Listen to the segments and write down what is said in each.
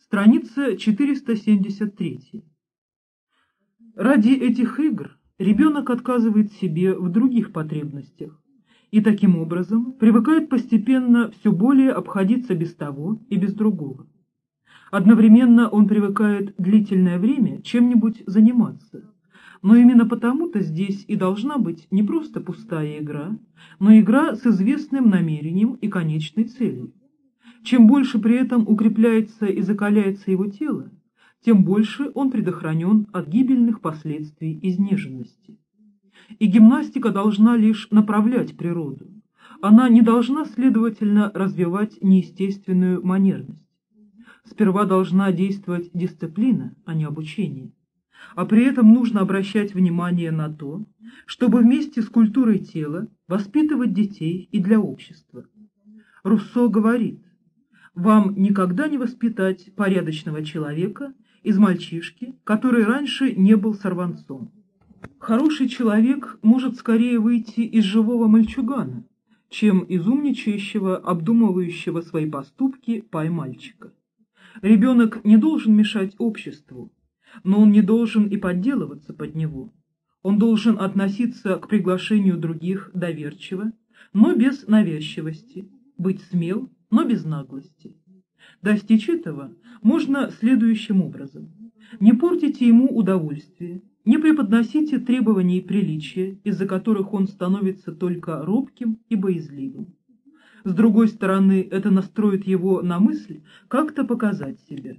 Страница 473. Ради этих игр ребенок отказывает себе в других потребностях и таким образом привыкает постепенно все более обходиться без того и без другого. Одновременно он привыкает длительное время чем-нибудь заниматься, но именно потому-то здесь и должна быть не просто пустая игра, но игра с известным намерением и конечной целью. Чем больше при этом укрепляется и закаляется его тело, тем больше он предохранен от гибельных последствий изнеженности. И гимнастика должна лишь направлять природу. Она не должна, следовательно, развивать неестественную манерность. Сперва должна действовать дисциплина, а не обучение. А при этом нужно обращать внимание на то, чтобы вместе с культурой тела воспитывать детей и для общества. Руссо говорит, вам никогда не воспитать порядочного человека из мальчишки, который раньше не был сорванцом. Хороший человек может скорее выйти из живого мальчугана, чем из умничающего, обдумывающего свои поступки пай-мальчика. Ребенок не должен мешать обществу, но он не должен и подделываться под него. Он должен относиться к приглашению других доверчиво, но без навязчивости, быть смел но без наглости. Достичь этого можно следующим образом. Не портите ему удовольствие, не преподносите требований приличия, из-за которых он становится только робким и боязливым. С другой стороны, это настроит его на мысль как-то показать себя.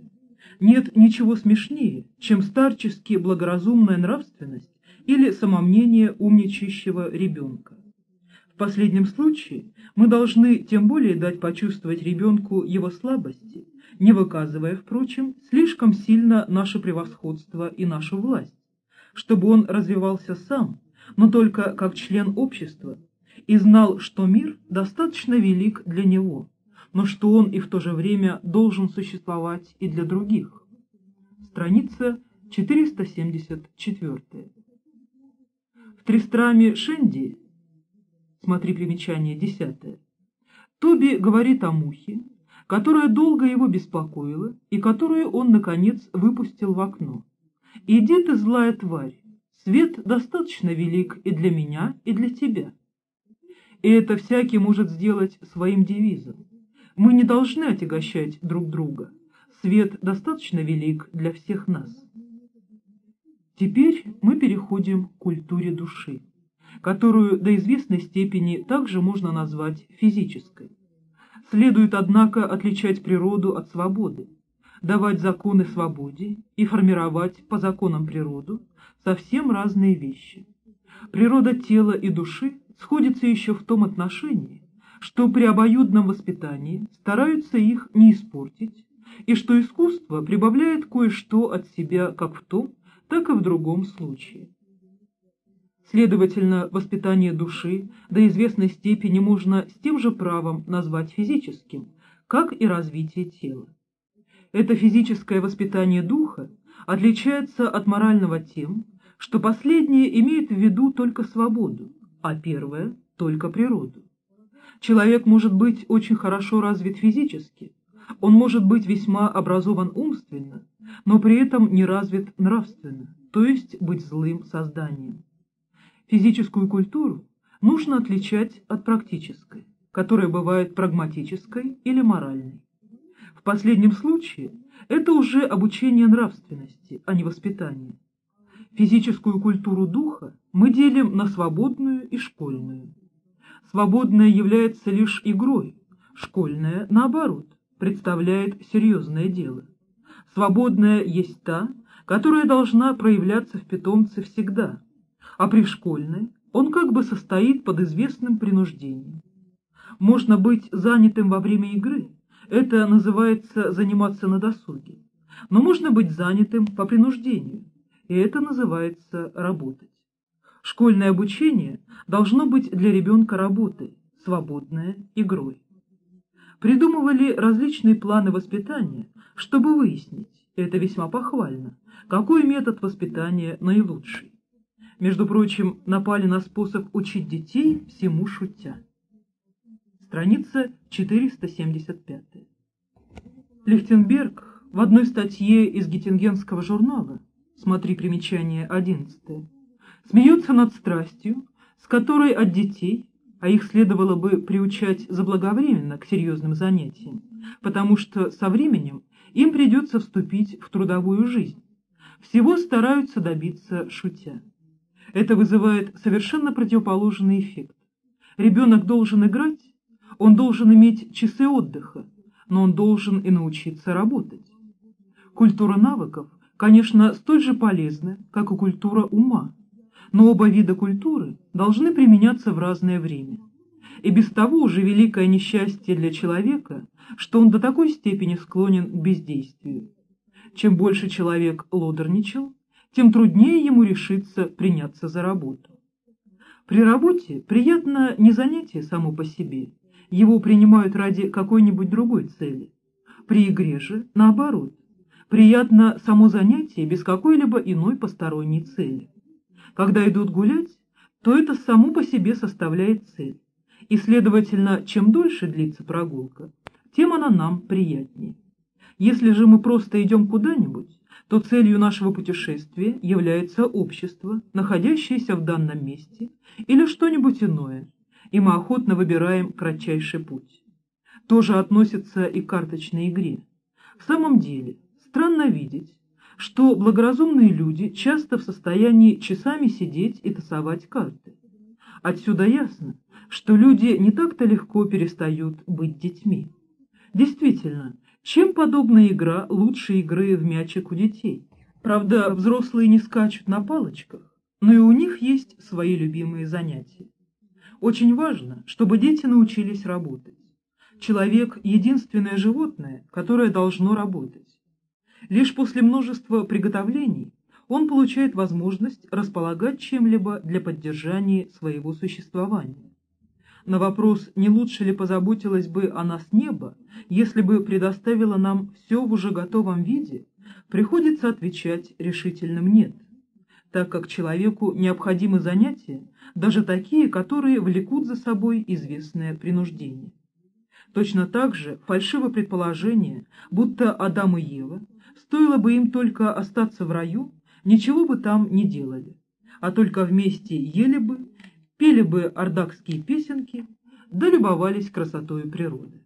Нет ничего смешнее, чем старчески благоразумная нравственность или самомнение умничающего ребенка. В последнем случае мы должны тем более дать почувствовать ребенку его слабости, не выказывая, впрочем, слишком сильно наше превосходство и нашу власть, чтобы он развивался сам, но только как член общества, и знал, что мир достаточно велик для него, но что он и в то же время должен существовать и для других. Страница 474. В Тристраме Шенди Смотри примечание десятое. Тоби говорит о мухе, которая долго его беспокоила и которую он, наконец, выпустил в окно. «Иди ты, злая тварь, свет достаточно велик и для меня, и для тебя». И это всякий может сделать своим девизом. Мы не должны отягощать друг друга. Свет достаточно велик для всех нас. Теперь мы переходим к культуре души которую до известной степени также можно назвать физической. Следует, однако, отличать природу от свободы, давать законы свободе и формировать по законам природу совсем разные вещи. Природа тела и души сходится еще в том отношении, что при обоюдном воспитании стараются их не испортить, и что искусство прибавляет кое-что от себя как в том, так и в другом случае. Следовательно, воспитание души до известной степени можно с тем же правом назвать физическим, как и развитие тела. Это физическое воспитание духа отличается от морального тем, что последнее имеет в виду только свободу, а первое – только природу. Человек может быть очень хорошо развит физически, он может быть весьма образован умственно, но при этом не развит нравственно, то есть быть злым созданием. Физическую культуру нужно отличать от практической, которая бывает прагматической или моральной. В последнем случае это уже обучение нравственности, а не воспитание. Физическую культуру духа мы делим на свободную и школьную. Свободная является лишь игрой, школьная, наоборот, представляет серьезное дело. Свободная есть та, которая должна проявляться в питомце всегда – а при школьной он как бы состоит под известным принуждением. Можно быть занятым во время игры, это называется заниматься на досуге, но можно быть занятым по принуждению, и это называется работать. Школьное обучение должно быть для ребенка работой, свободное игрой. Придумывали различные планы воспитания, чтобы выяснить, это весьма похвально, какой метод воспитания наилучший между прочим, напали на способ учить детей всему шутя. Страница 475. Лихтенберг В одной статье из Геттингенского журнала, смотри примечание 11, смеются над страстью, с которой от детей, а их следовало бы приучать заблаговременно к серьезным занятиям, потому что со временем им придется вступить в трудовую жизнь. Всего стараются добиться шутя. Это вызывает совершенно противоположный эффект. Ребенок должен играть, он должен иметь часы отдыха, но он должен и научиться работать. Культура навыков, конечно, столь же полезна, как и культура ума, но оба вида культуры должны применяться в разное время. И без того уже великое несчастье для человека, что он до такой степени склонен к бездействию. Чем больше человек лодорничал, тем труднее ему решиться приняться за работу. При работе приятно не занятие само по себе, его принимают ради какой-нибудь другой цели. При игре же, наоборот, приятно само занятие без какой-либо иной посторонней цели. Когда идут гулять, то это само по себе составляет цель, и, следовательно, чем дольше длится прогулка, тем она нам приятнее. Если же мы просто идем куда-нибудь, то целью нашего путешествия является общество, находящееся в данном месте, или что-нибудь иное, и мы охотно выбираем кратчайший путь. То же относится и к карточной игре. В самом деле, странно видеть, что благоразумные люди часто в состоянии часами сидеть и тасовать карты. Отсюда ясно, что люди не так-то легко перестают быть детьми. Действительно, чем подобная игра лучше игры в мячик у детей? Правда, взрослые не скачут на палочках, но и у них есть свои любимые занятия. Очень важно, чтобы дети научились работать. Человек – единственное животное, которое должно работать. Лишь после множества приготовлений он получает возможность располагать чем-либо для поддержания своего существования. На вопрос, не лучше ли позаботилась бы о нас небо, если бы предоставила нам все в уже готовом виде, приходится отвечать решительным «нет», так как человеку необходимы занятия, даже такие, которые влекут за собой известное принуждение. Точно так же фальшиво предположение, будто Адам и Ева, стоило бы им только остаться в раю, ничего бы там не делали, а только вместе ели бы пели бы ордакские песенки, да любовались красотой природы.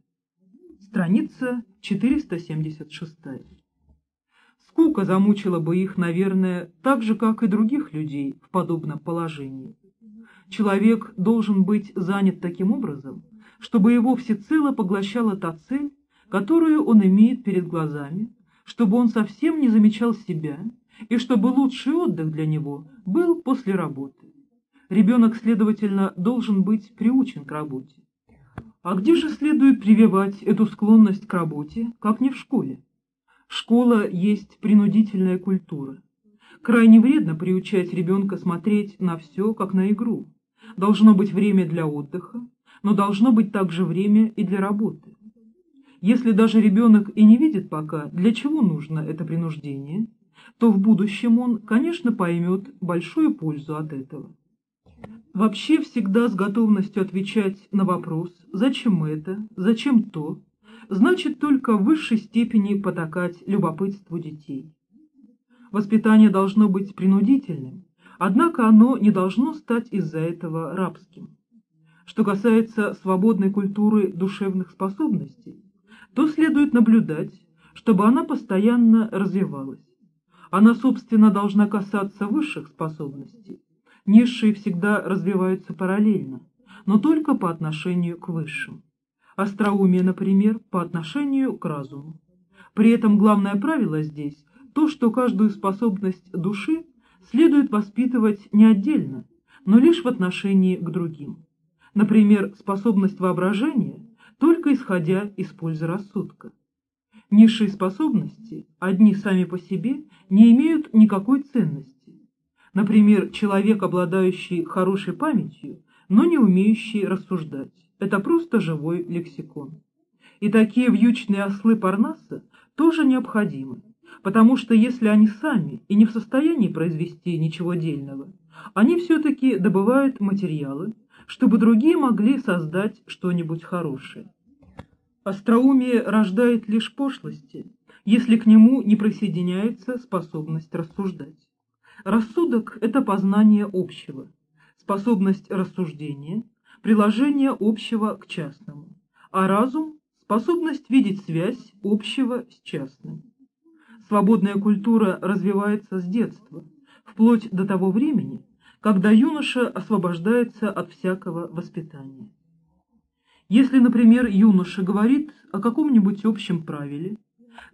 Страница 476. Скука замучила бы их, наверное, так же, как и других людей в подобном положении. Человек должен быть занят таким образом, чтобы его всецело поглощала та цель, которую он имеет перед глазами, чтобы он совсем не замечал себя, и чтобы лучший отдых для него был после работы. Ребенок, следовательно, должен быть приучен к работе. А где же следует прививать эту склонность к работе, как не в школе? Школа есть принудительная культура. Крайне вредно приучать ребенка смотреть на все, как на игру. Должно быть время для отдыха, но должно быть также время и для работы. Если даже ребенок и не видит пока, для чего нужно это принуждение, то в будущем он, конечно, поймет большую пользу от этого. Вообще всегда с готовностью отвечать на вопрос «зачем это?», «зачем то?», значит только в высшей степени потакать любопытству детей. Воспитание должно быть принудительным, однако оно не должно стать из-за этого рабским. Что касается свободной культуры душевных способностей, то следует наблюдать, чтобы она постоянно развивалась. Она, собственно, должна касаться высших способностей, Низшие всегда развиваются параллельно, но только по отношению к высшим. Остроумие, например, по отношению к разуму. При этом главное правило здесь – то, что каждую способность души следует воспитывать не отдельно, но лишь в отношении к другим. Например, способность воображения только исходя из пользы рассудка. Низшие способности, одни сами по себе, не имеют никакой ценности Например, человек, обладающий хорошей памятью, но не умеющий рассуждать. Это просто живой лексикон. И такие вьючные ослы Парнаса тоже необходимы, потому что если они сами и не в состоянии произвести ничего дельного, они все-таки добывают материалы, чтобы другие могли создать что-нибудь хорошее. Остроумие рождает лишь пошлости, если к нему не присоединяется способность рассуждать. Рассудок – это познание общего, способность рассуждения – приложение общего к частному, а разум – способность видеть связь общего с частным. Свободная культура развивается с детства, вплоть до того времени, когда юноша освобождается от всякого воспитания. Если, например, юноша говорит о каком-нибудь общем правиле,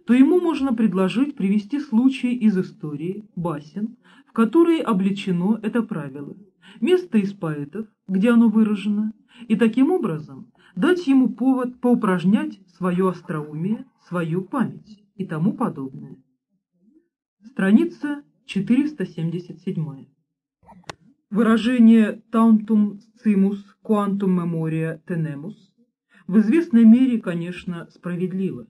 то ему можно предложить привести случай из истории, басен, в которой обличено это правило, место из поэтов, где оно выражено, и таким образом дать ему повод поупражнять свое остроумие, свою память и тому подобное. Страница 477. Выражение «tantum scimus quantum memoria tenemus» в известной мере, конечно, справедливо,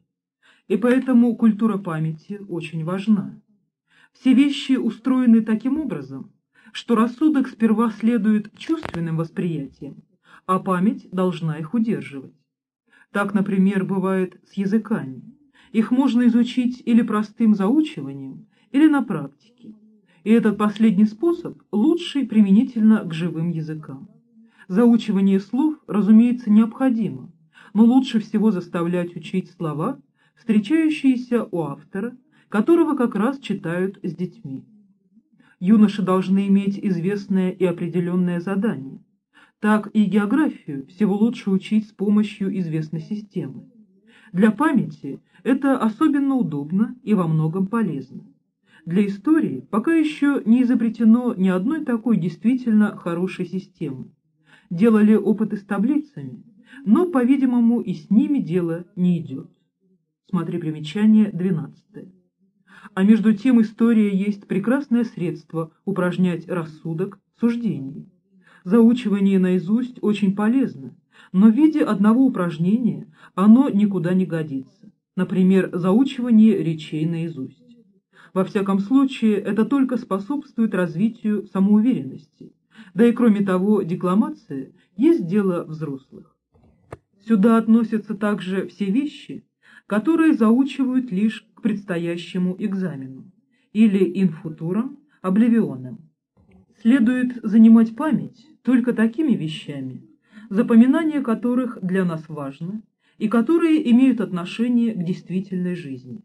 и поэтому культура памяти очень важна. Все вещи устроены таким образом, что рассудок сперва следует чувственным восприятиям, а память должна их удерживать. Так, например, бывает с языками. Их можно изучить или простым заучиванием, или на практике. И этот последний способ лучший применительно к живым языкам. Заучивание слов, разумеется, необходимо, но лучше всего заставлять учить слова, встречающиеся у автора, которого как раз читают с детьми. Юноши должны иметь известное и определенное задание. Так и географию всего лучше учить с помощью известной системы. Для памяти это особенно удобно и во многом полезно. Для истории пока еще не изобретено ни одной такой действительно хорошей системы. Делали опыты с таблицами, но, по-видимому, и с ними дело не идет. Смотри примечание 12. А между тем история есть прекрасное средство упражнять рассудок в суждении. Заучивание наизусть очень полезно, но в виде одного упражнения оно никуда не годится. Например, заучивание речей наизусть. Во всяком случае, это только способствует развитию самоуверенности. Да и кроме того, декламация есть дело взрослых. Сюда относятся также все вещи, которые заучивают лишь к предстоящему экзамену или инфутурам, обливионам. Следует занимать память только такими вещами, запоминание которых для нас важно и которые имеют отношение к действительной жизни.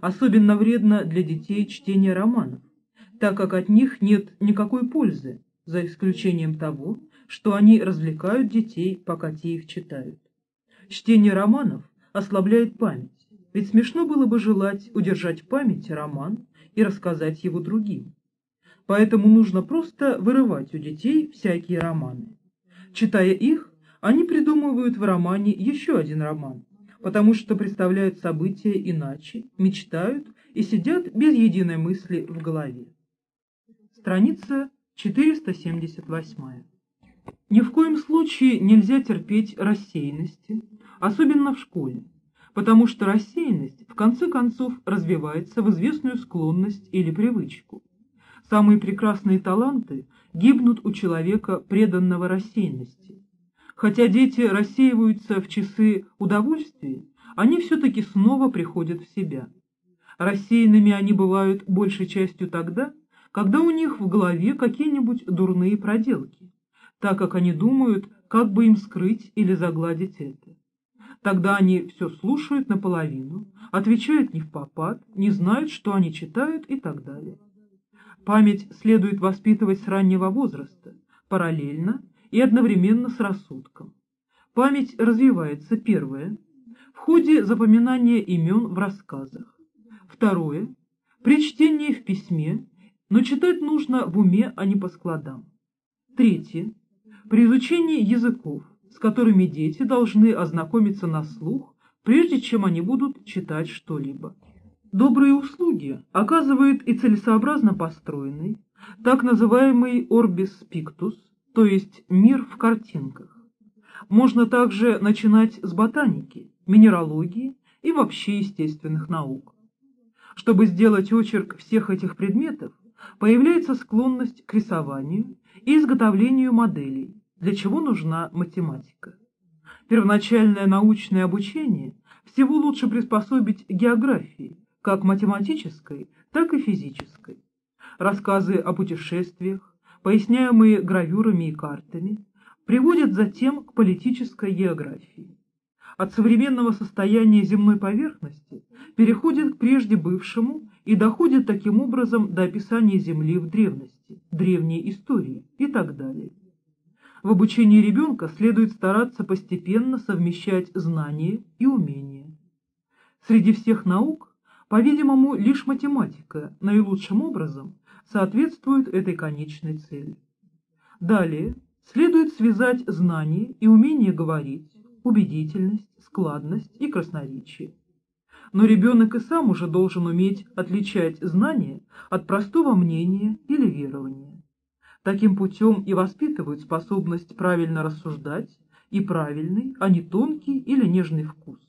Особенно вредно для детей чтение романов, так как от них нет никакой пользы, за исключением того, что они развлекают детей, пока те их читают. Чтение романов ослабляет память, ведь смешно было бы желать удержать в памяти роман и рассказать его другим. Поэтому нужно просто вырывать у детей всякие романы. Читая их, они придумывают в романе еще один роман, потому что представляют события иначе, мечтают и сидят без единой мысли в голове. Страница 478. Ни в коем случае нельзя терпеть рассеянности, особенно в школе, потому что рассеянность в конце концов развивается в известную склонность или привычку. Самые прекрасные таланты гибнут у человека, преданного рассеянности. Хотя дети рассеиваются в часы удовольствия, они все-таки снова приходят в себя. Рассеянными они бывают большей частью тогда, когда у них в голове какие-нибудь дурные проделки, так как они думают, как бы им скрыть или загладить это. Тогда они все слушают наполовину, отвечают не в попад, не знают, что они читают и так далее. Память следует воспитывать с раннего возраста, параллельно и одновременно с рассудком. Память развивается, первое, в ходе запоминания имен в рассказах. Второе, при чтении в письме, но читать нужно в уме, а не по складам. Третье, при изучении языков, с которыми дети должны ознакомиться на слух, прежде чем они будут читать что-либо. Добрые услуги оказывает и целесообразно построенный, так называемый орбис пиктус, то есть мир в картинках. Можно также начинать с ботаники, минералогии и вообще естественных наук. Чтобы сделать очерк всех этих предметов, появляется склонность к рисованию и изготовлению моделей, для чего нужна математика. Первоначальное научное обучение всего лучше приспособить географии, как математической, так и физической. Рассказы о путешествиях, поясняемые гравюрами и картами, приводят затем к политической географии. От современного состояния земной поверхности переходит к прежде бывшему и доходит таким образом до описания Земли в древности, древней истории и так далее. В обучении ребенка следует стараться постепенно совмещать знания и умения. Среди всех наук, по-видимому, лишь математика наилучшим образом соответствует этой конечной цели. Далее следует связать знание и умение говорить, убедительность, складность и красноречие. Но ребенок и сам уже должен уметь отличать знания от простого мнения или верования. Таким путем и воспитывают способность правильно рассуждать и правильный, а не тонкий или нежный вкус.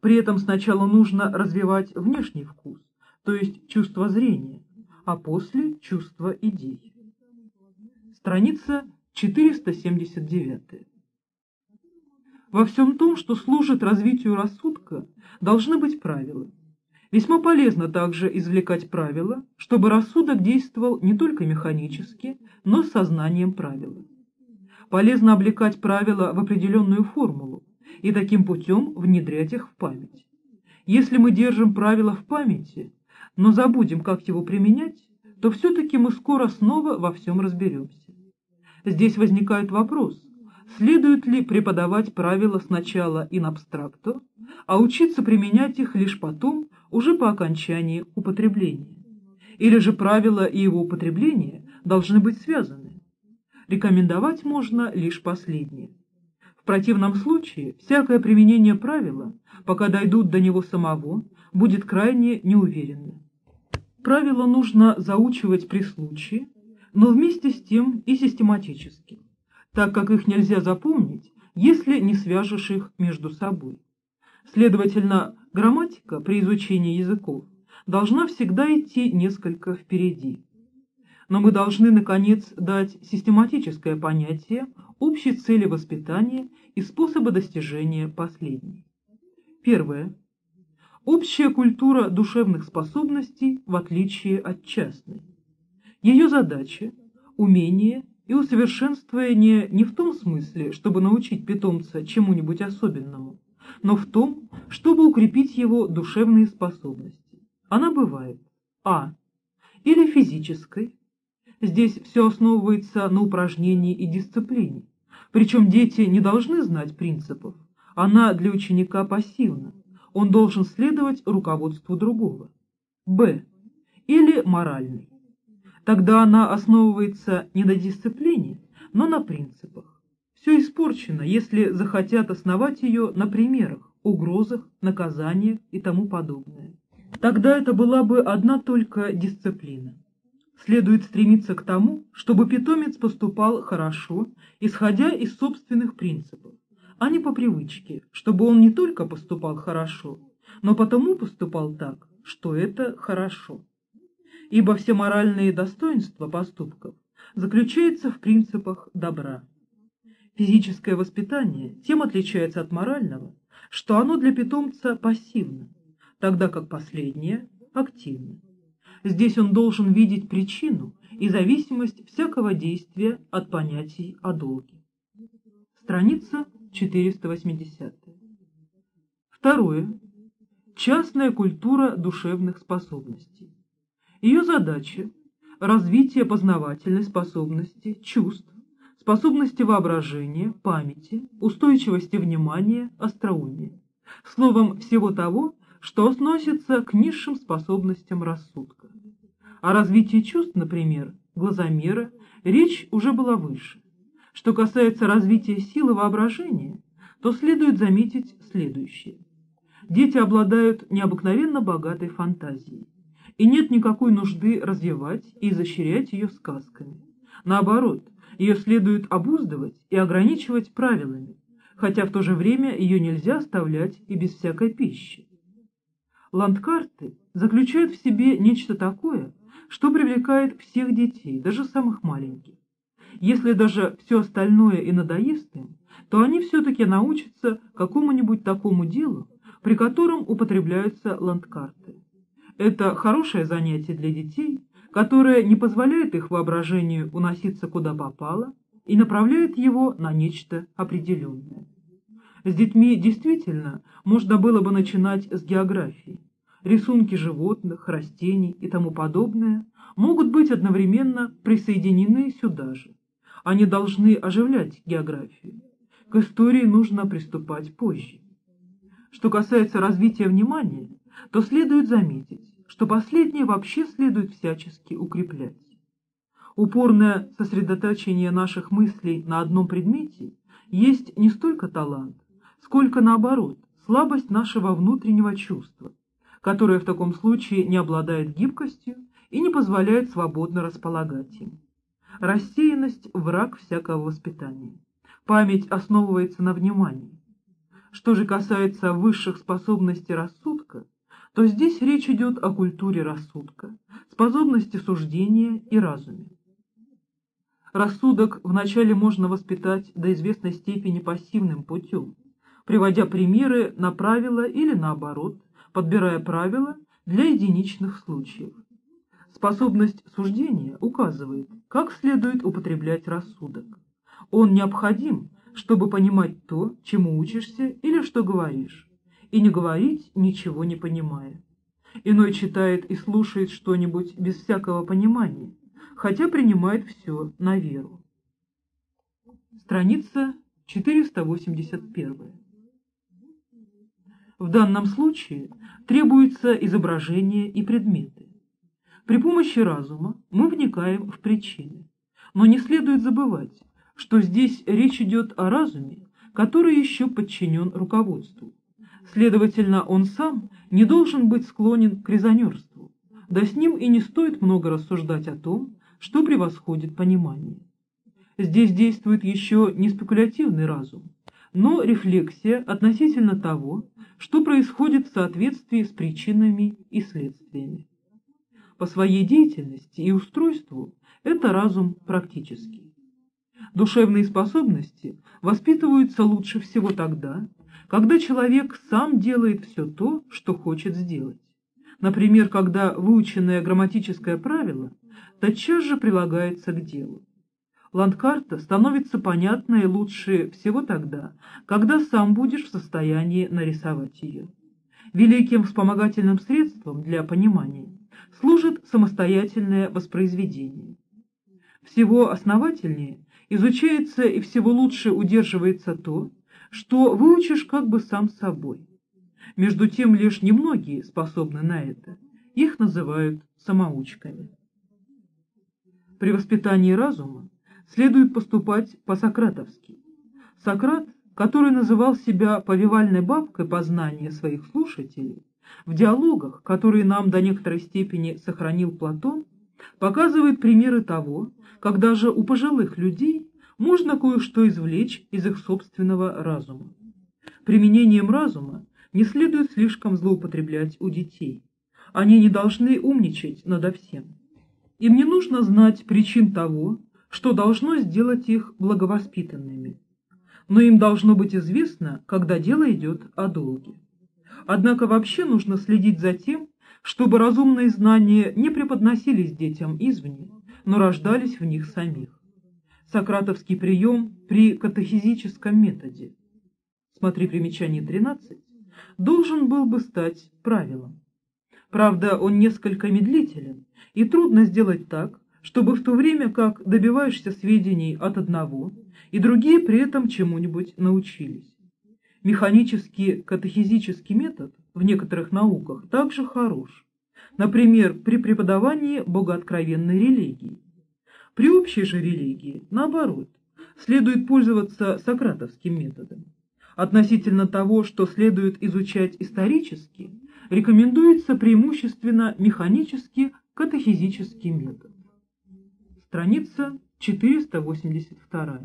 При этом сначала нужно развивать внешний вкус, то есть чувство зрения, а после чувство идей. Страница 479. Во всем том, что служит развитию рассудка, должны быть правила. Весьма полезно также извлекать правила, чтобы рассудок действовал не только механически, но с сознанием правила. Полезно облекать правила в определенную формулу и таким путем внедрять их в память. Если мы держим правила в памяти, но забудем, как его применять, то все-таки мы скоро снова во всем разберемся. Здесь возникает вопрос, следует ли преподавать правила сначала in abstracto, а учиться применять их лишь потом, уже по окончании употребления. Или же правила и его употребление должны быть связаны. Рекомендовать можно лишь последнее. В противном случае всякое применение правила, пока дойдут до него самого, будет крайне неуверенным. Правила нужно заучивать при случае, но вместе с тем и систематически, так как их нельзя запомнить, если не свяжешь их между собой. Следовательно, грамматика при изучении языков должна всегда идти несколько впереди. Но мы должны, наконец, дать систематическое понятие общей цели воспитания и способа достижения последней. Первое. Общая культура душевных способностей в отличие от частной. Ее задача – умение и усовершенствование не в том смысле, чтобы научить питомца чему-нибудь особенному, но в том, чтобы укрепить его душевные способности. Она бывает а. или физической. Здесь все основывается на упражнении и дисциплине. Причем дети не должны знать принципов. Она для ученика пассивна. Он должен следовать руководству другого. б. или моральной. Тогда она основывается не на дисциплине, но на принципах. Все испорчено, если захотят основать ее на примерах, угрозах, наказаниях и тому подобное. Тогда это была бы одна только дисциплина. Следует стремиться к тому, чтобы питомец поступал хорошо, исходя из собственных принципов, а не по привычке, чтобы он не только поступал хорошо, но потому поступал так, что это хорошо. Ибо все моральные достоинства поступков заключаются в принципах добра. Физическое воспитание тем отличается от морального, что оно для питомца пассивно, тогда как последнее активно. Здесь он должен видеть причину и зависимость всякого действия от понятий о долге. Страница 480. Второе. Частная культура душевных способностей. Ее задача – развитие познавательной способности, чувств, способности воображения, памяти, устойчивости внимания, остроумия. Словом, всего того, что относится к низшим способностям рассудка. О развитии чувств, например, глазомера, речь уже была выше. Что касается развития силы воображения, то следует заметить следующее. Дети обладают необыкновенно богатой фантазией, и нет никакой нужды развивать и изощрять ее сказками. Наоборот, ее следует обуздывать и ограничивать правилами, хотя в то же время ее нельзя оставлять и без всякой пищи. Ландкарты заключают в себе нечто такое, что привлекает всех детей, даже самых маленьких. Если даже все остальное и надоест им, то они все-таки научатся какому-нибудь такому делу, при котором употребляются ландкарты. Это хорошее занятие для детей, которое не позволяет их воображению уноситься куда попало и направляет его на нечто определенное. С детьми действительно можно было бы начинать с географии. Рисунки животных, растений и тому подобное могут быть одновременно присоединены сюда же. Они должны оживлять географию. К истории нужно приступать позже. Что касается развития внимания, то следует заметить, что последнее вообще следует всячески укреплять. Упорное сосредоточение наших мыслей на одном предмете есть не столько талант, сколько наоборот, слабость нашего внутреннего чувства, которое в таком случае не обладает гибкостью и не позволяет свободно располагать им. Рассеянность – враг всякого воспитания. Память основывается на внимании. Что же касается высших способностей рассудка, то здесь речь идет о культуре рассудка, способности суждения и разуме. Рассудок вначале можно воспитать до известной степени пассивным путем, приводя примеры на правила или наоборот, подбирая правила для единичных случаев. Способность суждения указывает, как следует употреблять рассудок. Он необходим, чтобы понимать то, чему учишься или что говоришь, и не говорить, ничего не понимая. Иной читает и слушает что-нибудь без всякого понимания, хотя принимает все на веру. Страница 481. В данном случае требуется изображение и предметы. При помощи разума мы вникаем в причины, но не следует забывать, что здесь речь идет о разуме, который еще подчинен руководству. Следовательно, он сам не должен быть склонен к резонерству, да с ним и не стоит много рассуждать о том, что превосходит понимание. Здесь действует еще не спекулятивный разум, но рефлексия относительно того, что происходит в соответствии с причинами и следствиями. По своей деятельности и устройству это разум практический. Душевные способности воспитываются лучше всего тогда, когда человек сам делает все то, что хочет сделать. Например, когда выученное грамматическое правило тотчас же прилагается к делу. Ландкарта становится понятной лучше всего тогда, когда сам будешь в состоянии нарисовать ее. Великим вспомогательным средством для понимания служит самостоятельное воспроизведение. Всего основательнее изучается и всего лучше удерживается то, что выучишь как бы сам собой. Между тем лишь немногие способны на это. Их называют самоучками. При воспитании разума следует поступать по-сократовски. Сократ, который называл себя повивальной бабкой познания своих слушателей, в диалогах, которые нам до некоторой степени сохранил Платон, показывает примеры того, когда же у пожилых людей можно кое-что извлечь из их собственного разума. Применением разума не следует слишком злоупотреблять у детей. Они не должны умничать надо всем. Им не нужно знать причин того, что должно сделать их благовоспитанными. Но им должно быть известно, когда дело идет о долге. Однако вообще нужно следить за тем, чтобы разумные знания не преподносились детям извне, но рождались в них самих. Сократовский прием при катехизическом методе, смотри примечание 13, должен был бы стать правилом. Правда, он несколько медлителен, и трудно сделать так, чтобы в то время как добиваешься сведений от одного, и другие при этом чему-нибудь научились. Механический катехизический метод в некоторых науках также хорош, например, при преподавании богооткровенной религии. При общей же религии, наоборот, следует пользоваться сократовским методом. Относительно того, что следует изучать исторически, рекомендуется преимущественно механический катехизический метод. Страница 482.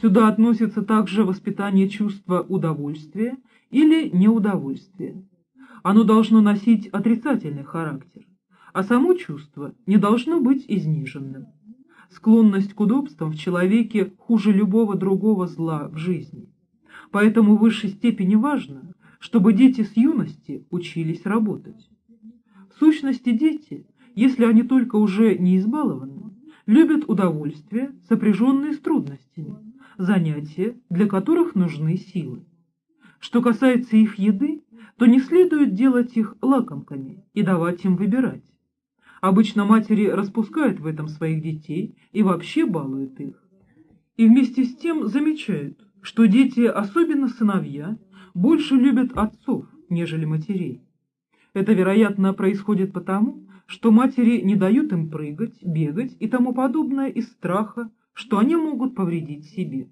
Сюда относится также воспитание чувства удовольствия или неудовольствия. Оно должно носить отрицательный характер, а само чувство не должно быть изниженным. Склонность к удобствам в человеке хуже любого другого зла в жизни. Поэтому в высшей степени важно, чтобы дети с юности учились работать. В сущности, дети, если они только уже не избалованы, любят удовольствия, сопряженные с трудностями, занятия, для которых нужны силы. Что касается их еды, то не следует делать их лакомками и давать им выбирать. Обычно матери распускают в этом своих детей и вообще балуют их. И вместе с тем замечают, что дети, особенно сыновья, больше любят отцов, нежели матерей. Это, вероятно, происходит потому, что матери не дают им прыгать, бегать и тому подобное из страха, что они могут повредить себе.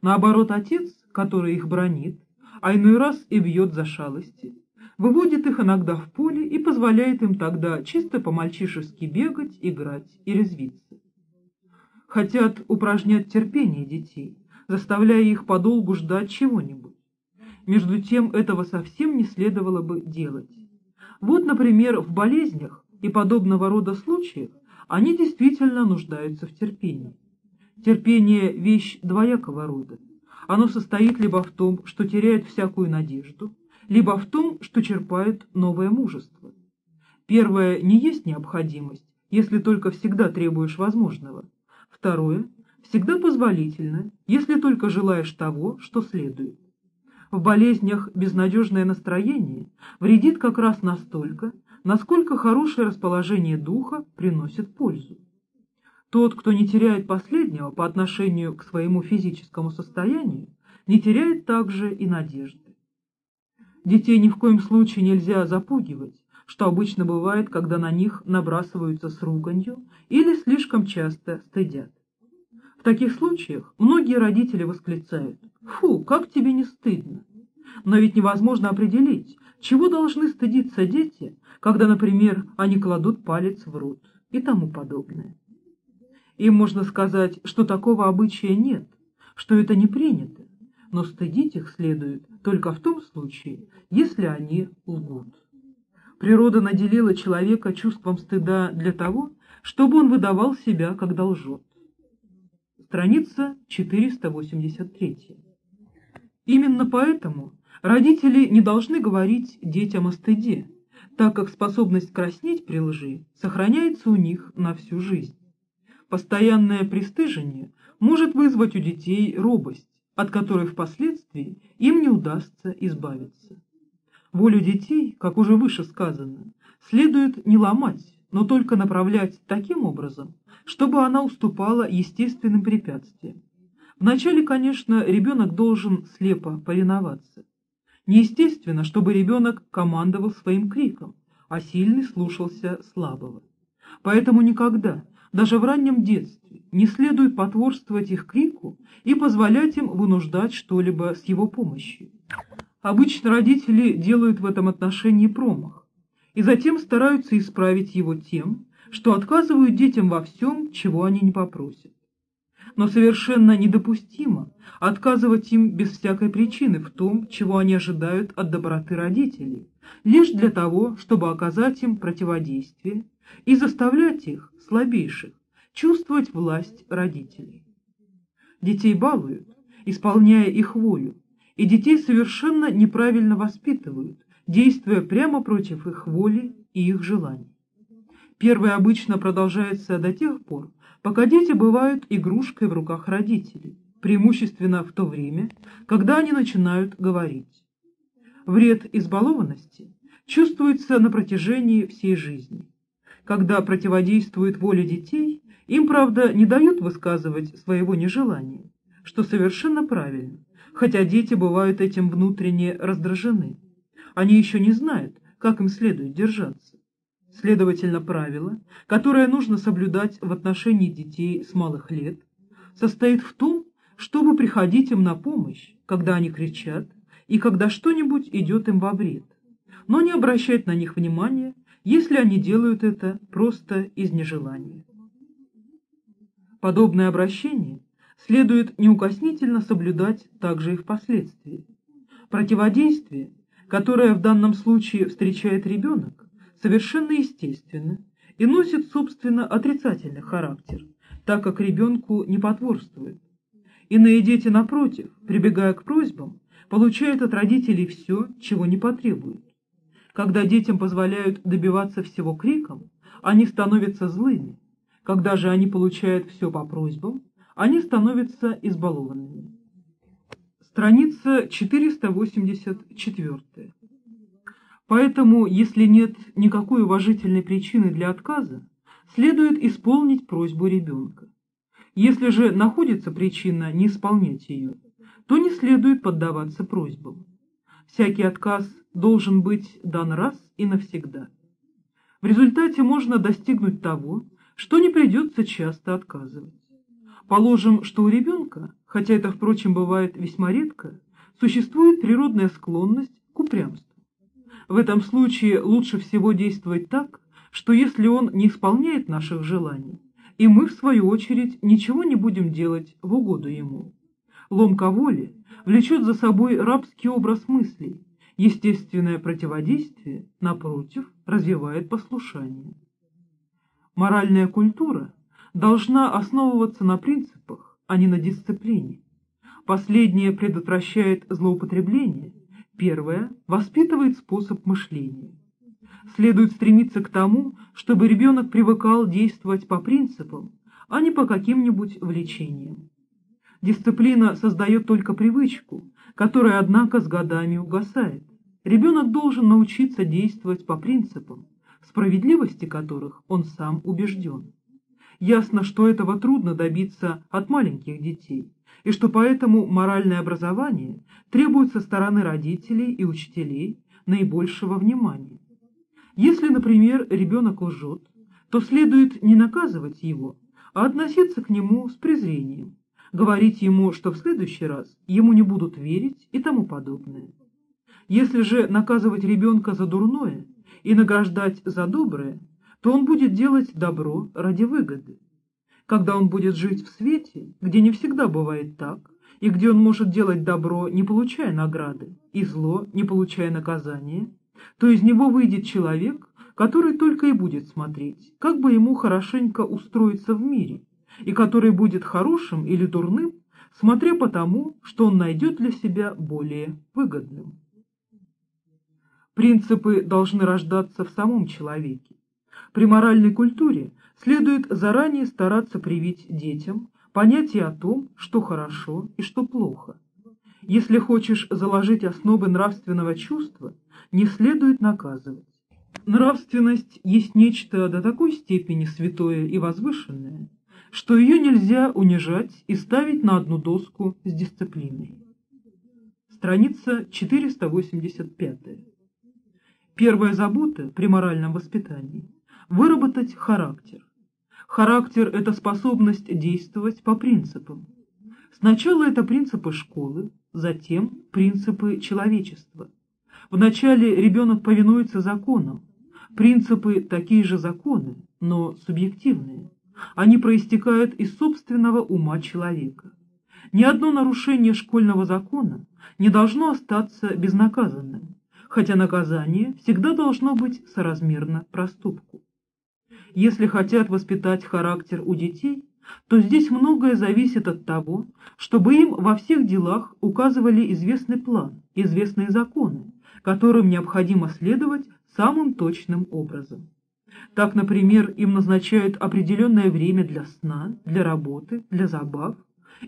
Наоборот, отец, который их бронит, а иной раз и бьет за шалости, выводит их иногда в поле и позволяет им тогда чисто по-мальчишески бегать, играть и резвиться. Хотят упражнять терпение детей, заставляя их подолгу ждать чего-нибудь. Между тем этого совсем не следовало бы делать. Вот, например, в болезнях и подобного рода случаях они действительно нуждаются в терпении. Терпение – вещь двоякого рода. Оно состоит либо в том, что теряет всякую надежду, либо в том, что черпает новое мужество. Первое не есть необходимость, если только всегда требуешь возможного. Второе – всегда позволительно, если только желаешь того, что следует. В болезнях безнадежное настроение вредит как раз настолько, насколько хорошее расположение духа приносит пользу. Тот, кто не теряет последнего по отношению к своему физическому состоянию, не теряет также и надежды. Детей ни в коем случае нельзя запугивать, что обычно бывает, когда на них набрасываются с руганью или слишком часто стыдят. В таких случаях многие родители восклицают «Фу, как тебе не стыдно!» Но ведь невозможно определить, чего должны стыдиться дети, когда, например, они кладут палец в рот и тому подобное. Им можно сказать, что такого обычая нет, что это не принято, но стыдить их следует только в том случае, если они лгут. Природа наделила человека чувством стыда для того, чтобы он выдавал себя, когда лжет. Страница 483. Именно поэтому родители не должны говорить детям о стыде, так как способность краснеть при лжи сохраняется у них на всю жизнь. Постоянное пристыжение может вызвать у детей робость, от которой впоследствии им не удастся избавиться. Волю детей, как уже выше сказано, следует не ломать, но только направлять таким образом, чтобы она уступала естественным препятствиям. Вначале, конечно, ребенок должен слепо повиноваться. Неестественно, чтобы ребенок командовал своим криком, а сильный слушался слабого. Поэтому никогда, даже в раннем детстве, не следует потворствовать их крику и позволять им вынуждать что-либо с его помощью. Обычно родители делают в этом отношении промах, и затем стараются исправить его тем, что отказывают детям во всем, чего они не попросят но совершенно недопустимо отказывать им без всякой причины в том, чего они ожидают от доброты родителей, лишь для того, чтобы оказать им противодействие и заставлять их, слабейших, чувствовать власть родителей. Детей балуют, исполняя их волю, и детей совершенно неправильно воспитывают, действуя прямо против их воли и их желаний. Первое обычно продолжается до тех пор, пока дети бывают игрушкой в руках родителей, преимущественно в то время, когда они начинают говорить. Вред избалованности чувствуется на протяжении всей жизни. Когда противодействует воле детей, им, правда, не дают высказывать своего нежелания, что совершенно правильно, хотя дети бывают этим внутренне раздражены. Они еще не знают, как им следует держаться. Следовательно, правило, которое нужно соблюдать в отношении детей с малых лет, состоит в том, чтобы приходить им на помощь, когда они кричат и когда что-нибудь идет им во вред, но не обращать на них внимания, если они делают это просто из нежелания. Подобное обращение следует неукоснительно соблюдать также и впоследствии. Противодействие, которое в данном случае встречает ребенок, совершенно естественно и носит, собственно, отрицательный характер, так как ребенку не потворствует. Иные дети, напротив, прибегая к просьбам, получают от родителей все, чего не потребуют. Когда детям позволяют добиваться всего криком, они становятся злыми. Когда же они получают все по просьбам, они становятся избалованными. Страница 484. Поэтому, если нет никакой уважительной причины для отказа, следует исполнить просьбу ребенка. Если же находится причина не исполнять ее, то не следует поддаваться просьбам. Всякий отказ должен быть дан раз и навсегда. В результате можно достигнуть того, что не придется часто отказывать. Положим, что у ребенка, хотя это, впрочем, бывает весьма редко, существует природная склонность к упрямству. В этом случае лучше всего действовать так, что если он не исполняет наших желаний, и мы, в свою очередь, ничего не будем делать в угоду ему. Ломка воли влечет за собой рабский образ мыслей, естественное противодействие, напротив, развивает послушание. Моральная культура должна основываться на принципах, а не на дисциплине. Последнее предотвращает злоупотребление, первое воспитывает способ мышления. Следует стремиться к тому, чтобы ребенок привыкал действовать по принципам, а не по каким-нибудь влечениям. Дисциплина создает только привычку, которая, однако, с годами угасает. Ребенок должен научиться действовать по принципам, справедливости которых он сам убежден. Ясно, что этого трудно добиться от маленьких детей, и что поэтому моральное образование требует со стороны родителей и учителей наибольшего внимания. Если, например, ребенок лжет, то следует не наказывать его, а относиться к нему с презрением, говорить ему, что в следующий раз ему не будут верить и тому подобное. Если же наказывать ребенка за дурное и награждать за доброе, то он будет делать добро ради выгоды. Когда он будет жить в свете, где не всегда бывает так, и где он может делать добро, не получая награды, и зло, не получая наказания, то из него выйдет человек, который только и будет смотреть, как бы ему хорошенько устроиться в мире, и который будет хорошим или дурным, смотря по тому, что он найдет для себя более выгодным. Принципы должны рождаться в самом человеке. При моральной культуре следует заранее стараться привить детям понятие о том, что хорошо и что плохо. Если хочешь заложить основы нравственного чувства, не следует наказывать. Нравственность есть нечто до такой степени святое и возвышенное, что ее нельзя унижать и ставить на одну доску с дисциплиной. Страница 485. Первая забота при моральном воспитании – выработать характер. Характер – это способность действовать по принципам. Сначала это принципы школы, затем принципы человечества. Вначале ребенок повинуется законам. Принципы – такие же законы, но субъективные. Они проистекают из собственного ума человека. Ни одно нарушение школьного закона не должно остаться безнаказанным, хотя наказание всегда должно быть соразмерно проступку. Если хотят воспитать характер у детей, то здесь многое зависит от того, чтобы им во всех делах указывали известный план, известные законы, которым необходимо следовать самым точным образом. Так, например, им назначают определенное время для сна, для работы, для забав,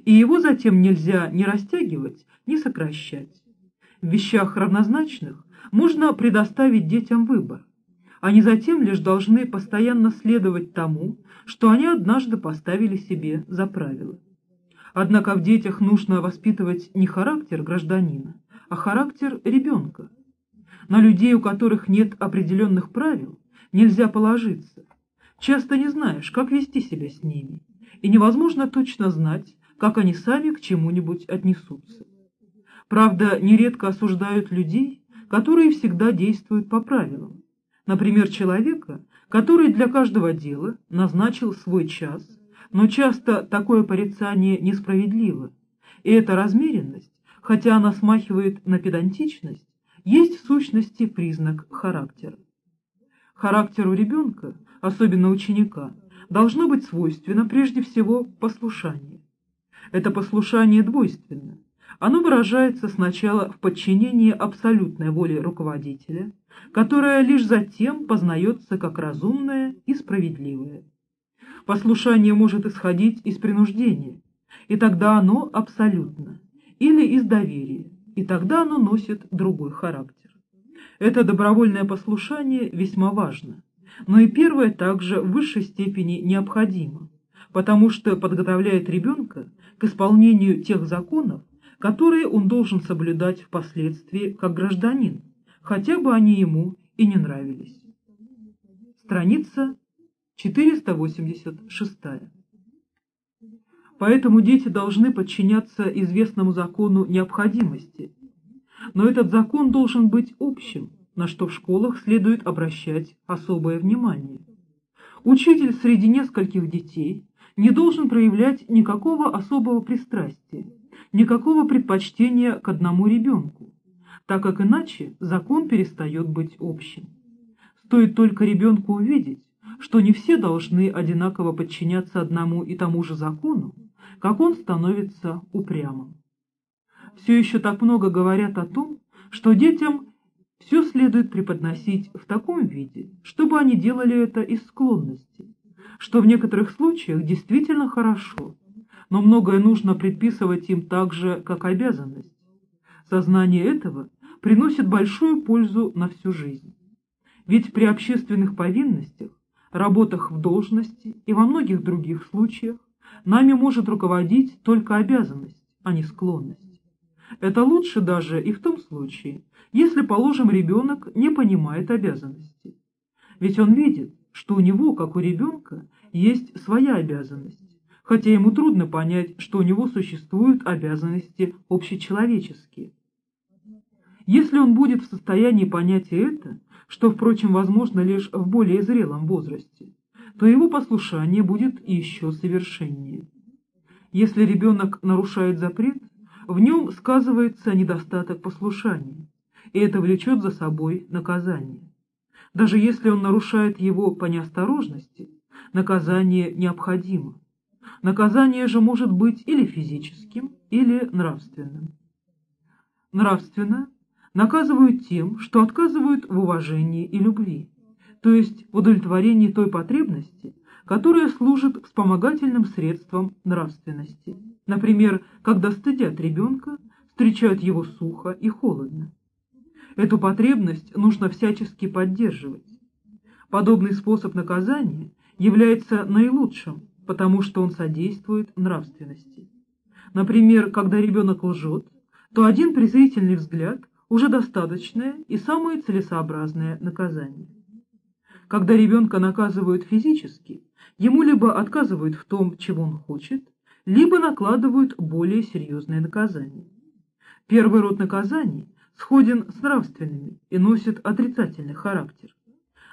и его затем нельзя ни растягивать, ни сокращать. В вещах равнозначных можно предоставить детям выбор. Они затем лишь должны постоянно следовать тому, что они однажды поставили себе за правило. Однако в детях нужно воспитывать не характер гражданина, а характер ребенка. На людей, у которых нет определенных правил, нельзя положиться. Часто не знаешь, как вести себя с ними, и невозможно точно знать, как они сами к чему-нибудь отнесутся. Правда, нередко осуждают людей, которые всегда действуют по правилам. Например, человека, который для каждого дела назначил свой час, но часто такое порицание несправедливо, и эта размеренность, хотя она смахивает на педантичность, есть в сущности признак характера. Характеру ребенка, особенно ученика, должно быть свойственно прежде всего послушание. Это послушание двойственно. Оно выражается сначала в подчинении абсолютной воле руководителя, которая лишь затем познается как разумная и справедливая. Послушание может исходить из принуждения, и тогда оно абсолютно, или из доверия, и тогда оно носит другой характер. Это добровольное послушание весьма важно, но и первое также в высшей степени необходимо, потому что подготовляет ребенка к исполнению тех законов, которые он должен соблюдать впоследствии как гражданин, хотя бы они ему и не нравились. Страница 486. Поэтому дети должны подчиняться известному закону необходимости, но этот закон должен быть общим, на что в школах следует обращать особое внимание. Учитель среди нескольких детей не должен проявлять никакого особого пристрастия, никакого предпочтения к одному ребенку, так как иначе закон перестает быть общим. Стоит только ребенку увидеть, что не все должны одинаково подчиняться одному и тому же закону, как он становится упрямым. Все еще так много говорят о том, что детям все следует преподносить в таком виде, чтобы они делали это из склонности, что в некоторых случаях действительно хорошо, но многое нужно предписывать им так же, как обязанность. Сознание этого приносит большую пользу на всю жизнь. Ведь при общественных повинностях, работах в должности и во многих других случаях нами может руководить только обязанность, а не склонность. Это лучше даже и в том случае, если, положим, ребенок не понимает обязанности. Ведь он видит, что у него, как у ребенка, есть своя обязанность, хотя ему трудно понять, что у него существуют обязанности общечеловеческие. Если он будет в состоянии понять это, что, впрочем, возможно лишь в более зрелом возрасте, то его послушание будет еще совершеннее. Если ребенок нарушает запрет, в нем сказывается недостаток послушания, и это влечет за собой наказание. Даже если он нарушает его по неосторожности, наказание необходимо. Наказание же может быть или физическим, или нравственным. Нравственно наказывают тем, что отказывают в уважении и любви, то есть в удовлетворении той потребности, которая служит вспомогательным средством нравственности. Например, когда стыдят ребенка, встречают его сухо и холодно. Эту потребность нужно всячески поддерживать. Подобный способ наказания является наилучшим, потому что он содействует нравственности. Например, когда ребенок лжет, то один презрительный взгляд уже достаточное и самое целесообразное наказание. Когда ребенка наказывают физически, ему либо отказывают в том, чего он хочет, либо накладывают более серьезное наказание. Первый род наказаний сходен с нравственными и носит отрицательный характер.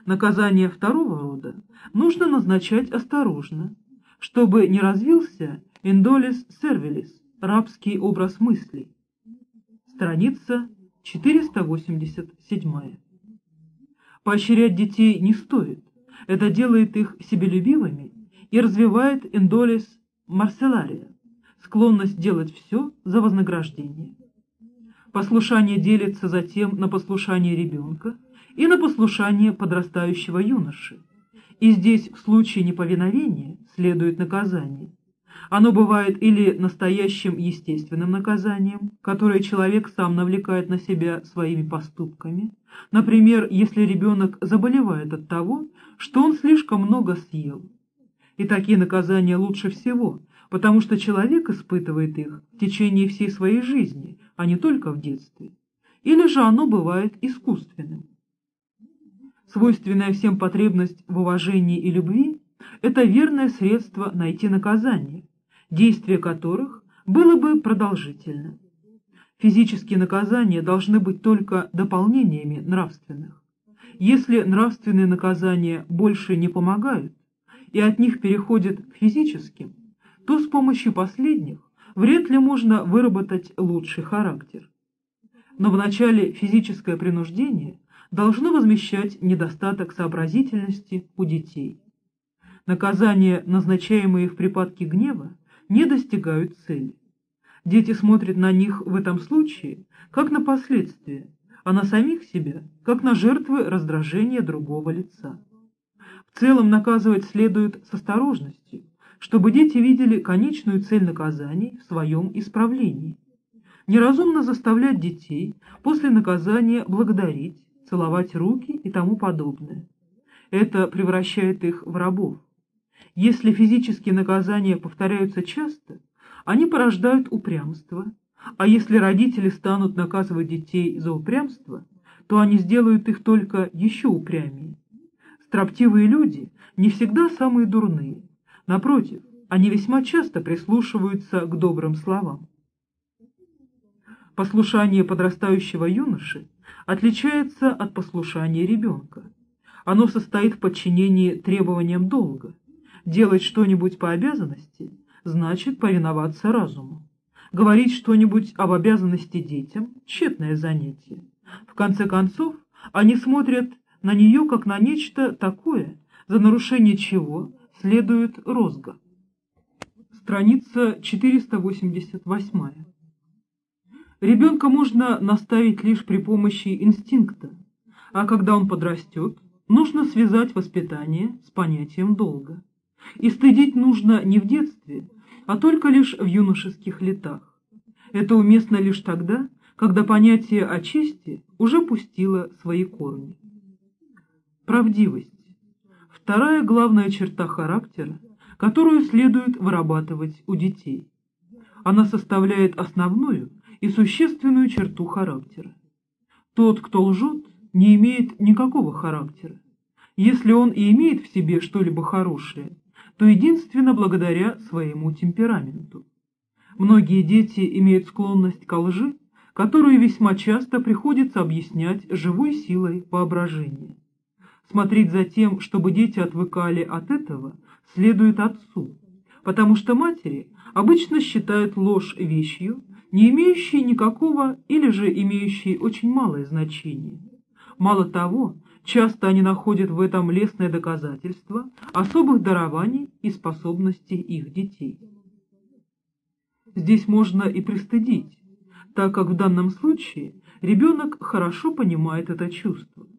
Наказание второго рода нужно назначать осторожно, чтобы не развился индолис сервилис, рабский образ мыслей. Страница 487. Поощрять детей не стоит. Это делает их себелюбивыми и развивает индолис марселария, склонность делать все за вознаграждение. Послушание делится затем на послушание ребенка и на послушание подрастающего юноши. И здесь в случае неповиновения следует наказание. Оно бывает или настоящим естественным наказанием, которое человек сам навлекает на себя своими поступками, например, если ребенок заболевает от того, что он слишком много съел. И такие наказания лучше всего, потому что человек испытывает их в течение всей своей жизни, а не только в детстве. Или же оно бывает искусственным. Свойственная всем потребность в уважении и любви – это верное средство найти наказание, действие которых было бы продолжительно. Физические наказания должны быть только дополнениями нравственных. Если нравственные наказания больше не помогают, и от них переходят к физическим, то с помощью последних вряд ли можно выработать лучший характер. Но вначале физическое принуждение должно возмещать недостаток сообразительности у детей. Наказания, назначаемые в припадке гнева, не достигают цели. Дети смотрят на них в этом случае как на последствия, а на самих себя как на жертвы раздражения другого лица. В целом наказывать следует с осторожностью, чтобы дети видели конечную цель наказаний в своем исправлении. Неразумно заставлять детей после наказания благодарить, целовать руки и тому подобное. Это превращает их в рабов. Если физические наказания повторяются часто, они порождают упрямство, а если родители станут наказывать детей за упрямство, то они сделают их только еще упрямее. Строптивые люди не всегда самые дурные. Напротив, они весьма часто прислушиваются к добрым словам. Послушание подрастающего юноши отличается от послушания ребенка. Оно состоит в подчинении требованиям долга. Делать что-нибудь по обязанности значит повиноваться разуму. Говорить что-нибудь об обязанности детям – тщетное занятие. В конце концов, они смотрят на нее как на нечто такое, за нарушение чего следует розга. Страница 488. Ребенка можно наставить лишь при помощи инстинкта, а когда он подрастет, нужно связать воспитание с понятием долга. И стыдить нужно не в детстве, а только лишь в юношеских летах. Это уместно лишь тогда, когда понятие о чести уже пустило свои корни. Правдивость. Вторая главная черта характера, которую следует вырабатывать у детей. Она составляет основную и существенную черту характера. Тот, кто лжет, не имеет никакого характера. Если он и имеет в себе что-либо хорошее, то единственно благодаря своему темпераменту. Многие дети имеют склонность к лжи, которую весьма часто приходится объяснять живой силой воображения. Смотреть за тем, чтобы дети отвыкали от этого, следует отцу, потому что матери обычно считают ложь вещью, не имеющей никакого или же имеющей очень малое значение. Мало того, часто они находят в этом лестное доказательство особых дарований и способностей их детей. Здесь можно и пристыдить, так как в данном случае ребенок хорошо понимает это чувство.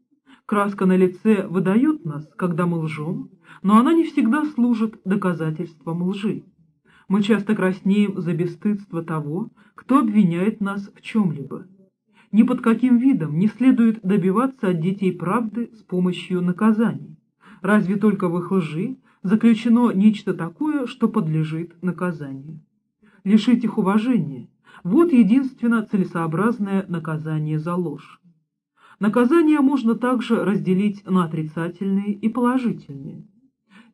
Краска на лице выдает нас, когда мы лжем, но она не всегда служит доказательством лжи. Мы часто краснеем за бесстыдство того, кто обвиняет нас в чем-либо. Ни под каким видом не следует добиваться от детей правды с помощью наказаний. Разве только в их лжи заключено нечто такое, что подлежит наказанию. Лишить их уважения – вот единственно целесообразное наказание за ложь. Наказания можно также разделить на отрицательные и положительные.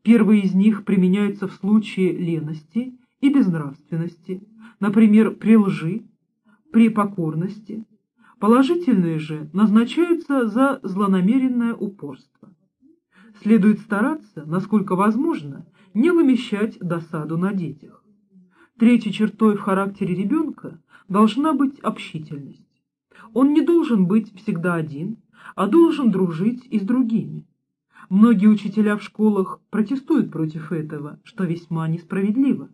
Первые из них применяются в случае лености и безнравственности, например, при лжи, при покорности. Положительные же назначаются за злонамеренное упорство. Следует стараться, насколько возможно, не вымещать досаду на детях. Третьей чертой в характере ребенка должна быть общительность. Он не должен быть всегда один, а должен дружить и с другими. Многие учителя в школах протестуют против этого, что весьма несправедливо.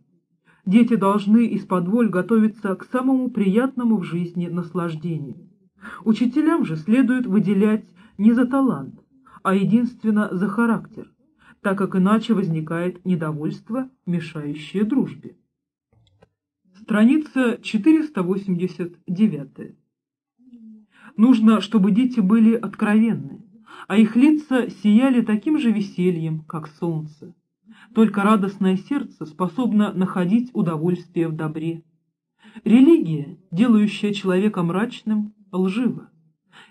Дети должны из-под воль готовиться к самому приятному в жизни наслаждению. Учителям же следует выделять не за талант, а единственно за характер, так как иначе возникает недовольство, мешающее дружбе. Страница 489. Нужно, чтобы дети были откровенны, а их лица сияли таким же весельем, как солнце. Только радостное сердце способно находить удовольствие в добре. Религия, делающая человека мрачным, лжива,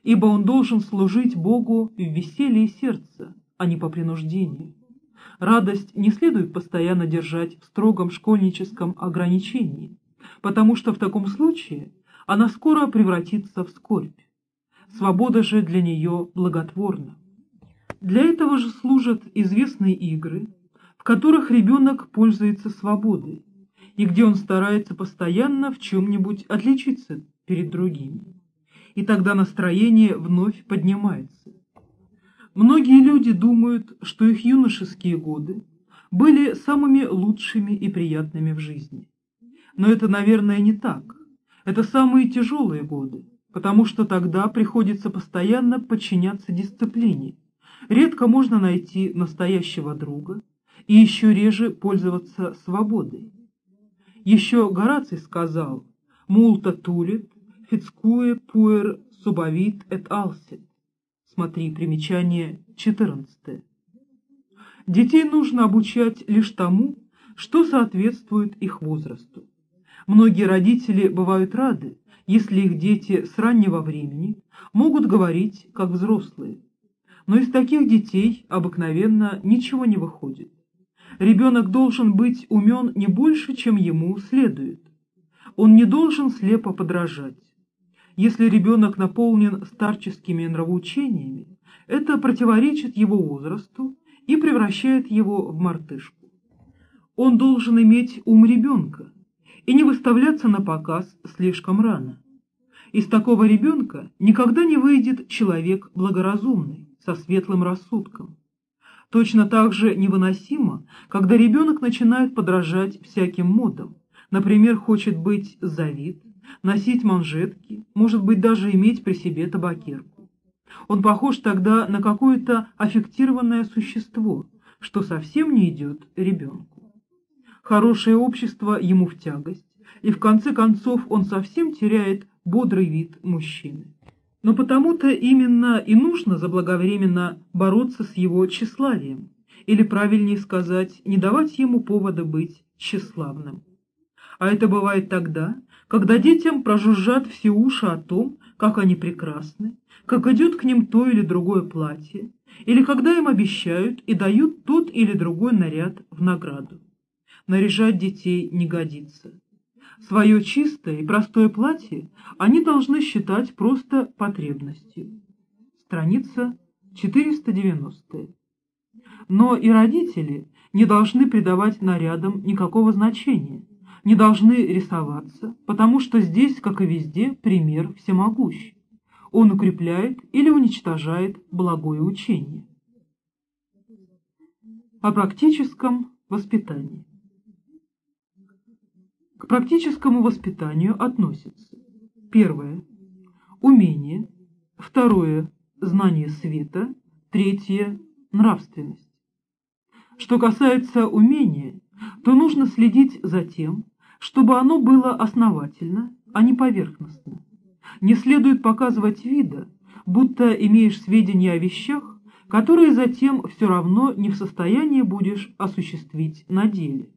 ибо он должен служить Богу в веселье сердца, а не по принуждению. Радость не следует постоянно держать в строгом школьническом ограничении, потому что в таком случае она скоро превратится в скорбь. Свобода же для нее благотворна. Для этого же служат известные игры, в которых ребенок пользуется свободой, и где он старается постоянно в чем-нибудь отличиться перед другими. И тогда настроение вновь поднимается. Многие люди думают, что их юношеские годы были самыми лучшими и приятными в жизни. Но это, наверное, не так. Это самые тяжелые годы, потому что тогда приходится постоянно подчиняться дисциплине. Редко можно найти настоящего друга и еще реже пользоваться свободой. Еще Гораций сказал «Мулта тулит, фицкуе пуэр субавит эт алсит». Смотри примечание 14. Детей нужно обучать лишь тому, что соответствует их возрасту. Многие родители бывают рады, если их дети с раннего времени могут говорить как взрослые. Но из таких детей обыкновенно ничего не выходит. Ребенок должен быть умен не больше, чем ему следует. Он не должен слепо подражать. Если ребенок наполнен старческими нравоучениями, это противоречит его возрасту и превращает его в мартышку. Он должен иметь ум ребенка и не выставляться на показ слишком рано. Из такого ребенка никогда не выйдет человек благоразумный, со светлым рассудком. Точно так же невыносимо, когда ребенок начинает подражать всяким модам, например, хочет быть завид, носить манжетки, может быть, даже иметь при себе табакерку. Он похож тогда на какое-то аффектированное существо, что совсем не идет ребенку. Хорошее общество ему в тягость, и в конце концов он совсем теряет бодрый вид мужчины. Но потому-то именно и нужно заблаговременно бороться с его тщеславием, или, правильнее сказать, не давать ему повода быть тщеславным. А это бывает тогда, когда детям прожужжат все уши о том, как они прекрасны, как идет к ним то или другое платье, или когда им обещают и дают тот или другой наряд в награду. Наряжать детей не годится. Свое чистое и простое платье они должны считать просто потребностью. Страница 490. Но и родители не должны придавать нарядам никакого значения, не должны рисоваться, потому что здесь, как и везде, пример всемогущ. Он укрепляет или уничтожает благое учение. О практическом воспитании. К практическому воспитанию относятся первое – умение, второе – знание света, третье – нравственность. Что касается умения, то нужно следить за тем, чтобы оно было основательно, а не поверхностно. Не следует показывать вида, будто имеешь сведения о вещах, которые затем все равно не в состоянии будешь осуществить на деле.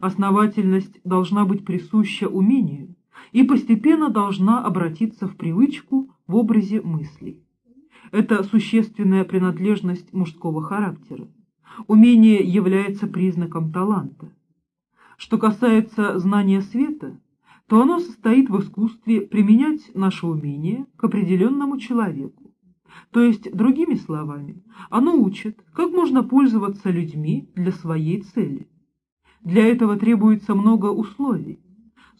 Основательность должна быть присуща умению и постепенно должна обратиться в привычку в образе мыслей. Это существенная принадлежность мужского характера. Умение является признаком таланта. Что касается знания света, то оно состоит в искусстве применять наше умение к определенному человеку. То есть, другими словами, оно учит, как можно пользоваться людьми для своей цели. Для этого требуется много условий.